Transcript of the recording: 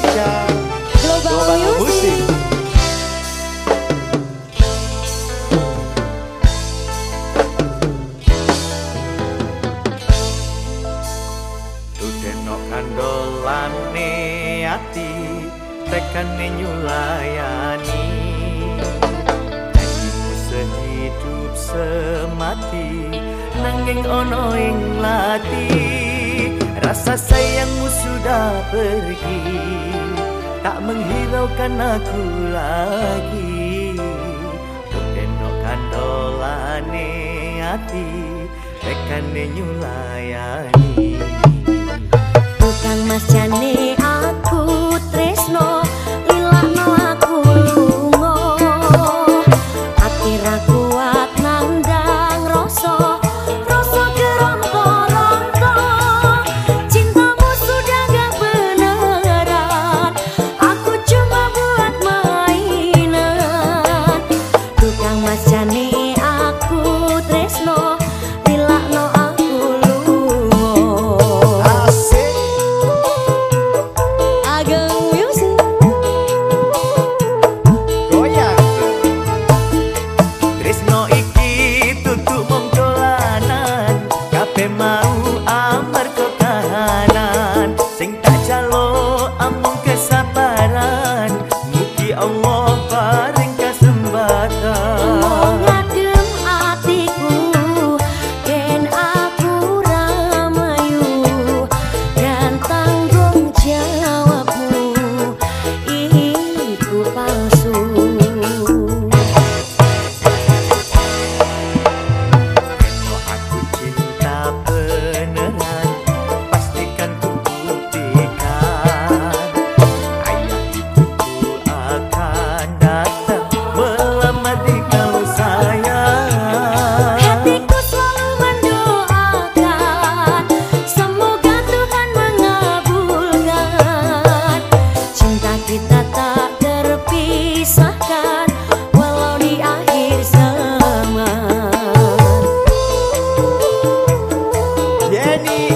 Indonesia. Global, Music. kandolane ati tekane nyulayani janjimu sehidup semati nanging ono ing lati rasa sayangmu sudah pergi. Tak menghiraukan aku lagi. Tukenok kandolane ati tekane nyulayani. Tukang mas tresno knee